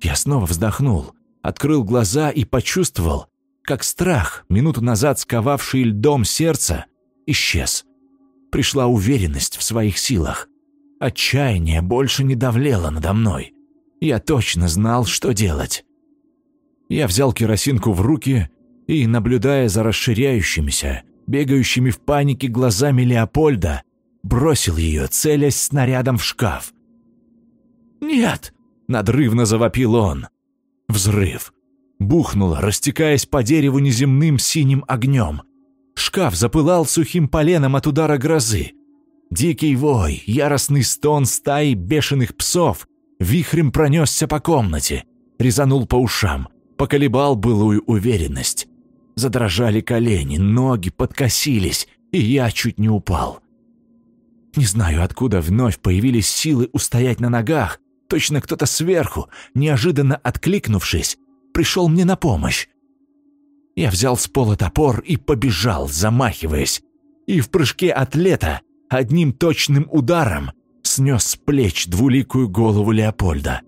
Я снова вздохнул, открыл глаза и почувствовал, как страх, минуту назад сковавший льдом сердце, исчез. Пришла уверенность в своих силах. Отчаяние больше не давлело надо мной. Я точно знал, что делать. Я взял керосинку в руки и, наблюдая за расширяющимися, бегающими в панике глазами Леопольда, бросил ее, целясь снарядом в шкаф. «Нет!» — надрывно завопил он. Взрыв. Бухнуло, растекаясь по дереву неземным синим огнем. Шкаф запылал сухим поленом от удара грозы. Дикий вой, яростный стон стаи бешеных псов вихрем пронесся по комнате, резанул по ушам, поколебал былую уверенность. Задрожали колени, ноги подкосились, и я чуть не упал. Не знаю, откуда вновь появились силы устоять на ногах, точно кто-то сверху, неожиданно откликнувшись, пришел мне на помощь. Я взял с пола топор и побежал, замахиваясь, и в прыжке атлета одним точным ударом снес с плеч двуликую голову Леопольда.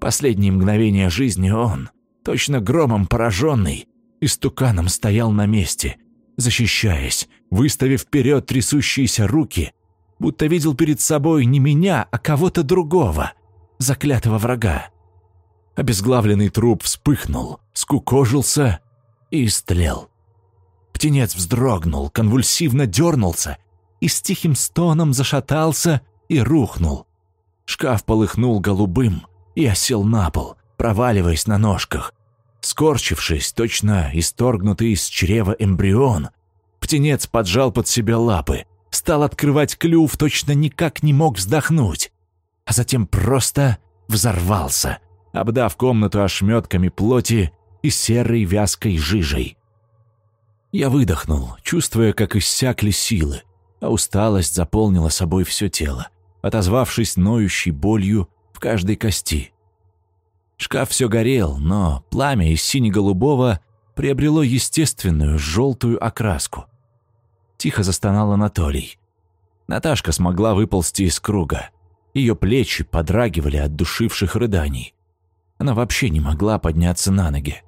Последние мгновения жизни он, точно громом пораженный, истуканом стоял на месте, защищаясь, выставив вперед трясущиеся руки, будто видел перед собой не меня, а кого-то другого, заклятого врага. Обезглавленный труп вспыхнул, скукожился и истлел. Птенец вздрогнул, конвульсивно дернулся и с тихим стоном зашатался и рухнул. Шкаф полыхнул голубым и осел на пол, проваливаясь на ножках. Скорчившись, точно исторгнутый из чрева эмбрион, птенец поджал под себя лапы, стал открывать клюв, точно никак не мог вздохнуть, а затем просто взорвался, обдав комнату ошметками плоти и серой вязкой жижей. Я выдохнул, чувствуя, как иссякли силы, а усталость заполнила собой все тело, отозвавшись ноющей болью в каждой кости. Шкаф все горел, но пламя из сине-голубого приобрело естественную желтую окраску. Тихо застонал Анатолий. Наташка смогла выползти из круга. Ее плечи подрагивали от душивших рыданий. Она вообще не могла подняться на ноги.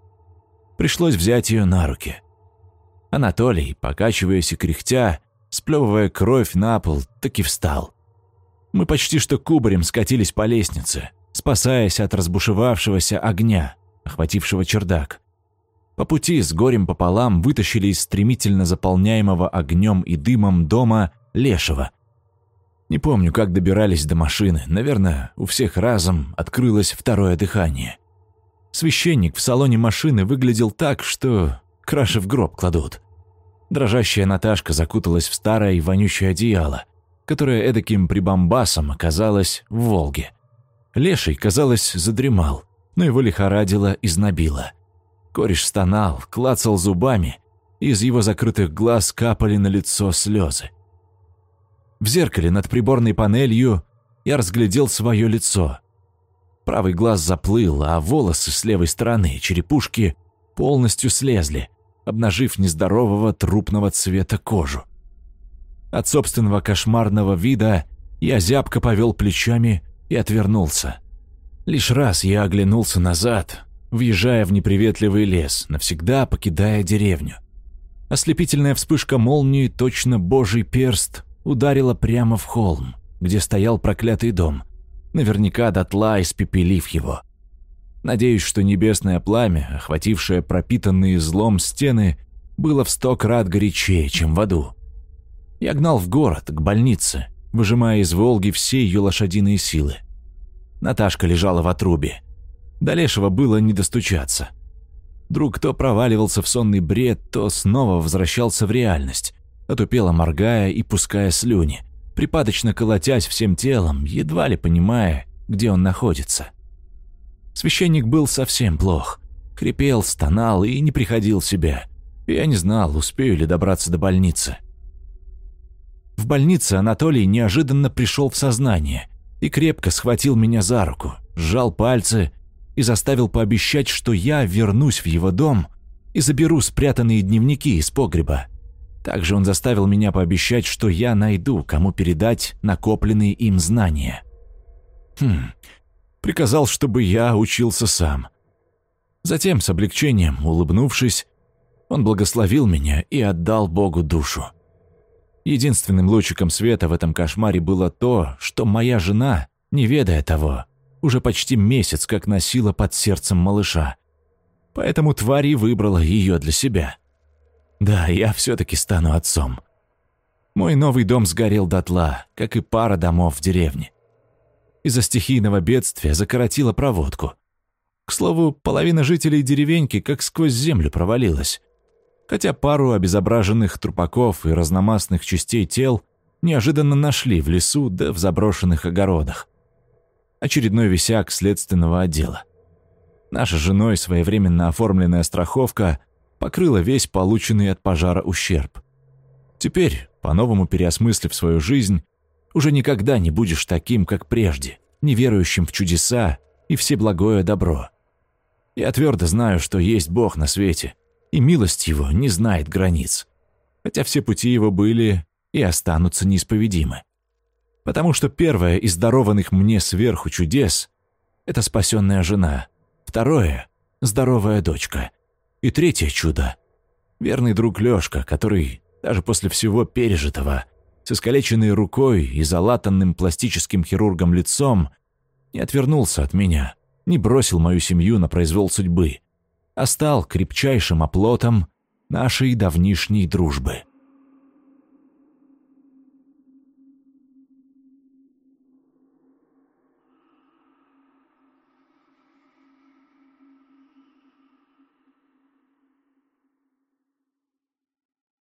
Пришлось взять ее на руки. Анатолий, покачиваясь и кряхтя, сплевывая кровь на пол, таки встал. Мы почти что кубарем скатились по лестнице, спасаясь от разбушевавшегося огня, охватившего чердак. По пути с горем пополам вытащили из стремительно заполняемого огнем и дымом дома Лешего. Не помню, как добирались до машины, наверное, у всех разом открылось второе дыхание. Священник в салоне машины выглядел так, что краши в гроб кладут. Дрожащая Наташка закуталась в старое и вонючее одеяло, которое эдаким прибамбасом оказалось в Волге. Леший, казалось, задремал, но его лихорадило и знобило. Кореш стонал, клацал зубами, из его закрытых глаз капали на лицо слезы. В зеркале над приборной панелью я разглядел свое лицо. Правый глаз заплыл, а волосы с левой стороны, черепушки, полностью слезли, обнажив нездорового трупного цвета кожу. От собственного кошмарного вида я зябко повел плечами и отвернулся. Лишь раз я оглянулся назад, въезжая в неприветливый лес, навсегда покидая деревню. Ослепительная вспышка молнии, точно божий перст, ударила прямо в холм, где стоял проклятый дом, наверняка дотла испепелив его. Надеюсь, что небесное пламя, охватившее пропитанные злом стены, было в сто крат горячее, чем в аду. Я гнал в город, к больнице, выжимая из Волги все ее лошадиные силы. Наташка лежала в отрубе. До Лешего было не достучаться. Друг то проваливался в сонный бред, то снова возвращался в реальность, отупело моргая и пуская слюни, припадочно колотясь всем телом, едва ли понимая, где он находится. Священник был совсем плох. Хрипел, стонал и не приходил в себя. Я не знал, успею ли добраться до больницы. В больнице Анатолий неожиданно пришел в сознание и крепко схватил меня за руку, сжал пальцы и заставил пообещать, что я вернусь в его дом и заберу спрятанные дневники из погреба. Также он заставил меня пообещать, что я найду, кому передать накопленные им знания. Хм, приказал, чтобы я учился сам. Затем, с облегчением улыбнувшись, он благословил меня и отдал Богу душу. Единственным лучиком света в этом кошмаре было то, что моя жена, не ведая того, уже почти месяц как носила под сердцем малыша. Поэтому тварь и выбрала ее для себя. Да, я все-таки стану отцом. Мой новый дом сгорел дотла, как и пара домов в деревне. Из-за стихийного бедствия закоротила проводку. К слову, половина жителей деревеньки как сквозь землю провалилась. Хотя пару обезображенных трупаков и разномастных частей тел неожиданно нашли в лесу да в заброшенных огородах. Очередной висяк следственного отдела. Наша женой своевременно оформленная страховка покрыла весь полученный от пожара ущерб. Теперь, по-новому переосмыслив свою жизнь, уже никогда не будешь таким, как прежде, неверующим в чудеса и всеблагое добро. Я твердо знаю, что есть Бог на свете, и милость Его не знает границ, хотя все пути Его были и останутся неисповедимы. Потому что первое из дарованных мне сверху чудес – это спасенная жена, второе – здоровая дочка – и третье чудо. Верный друг Лёшка, который, даже после всего пережитого, с искалеченной рукой и залатанным пластическим хирургом лицом, не отвернулся от меня, не бросил мою семью на произвол судьбы, а стал крепчайшим оплотом нашей давнишней дружбы.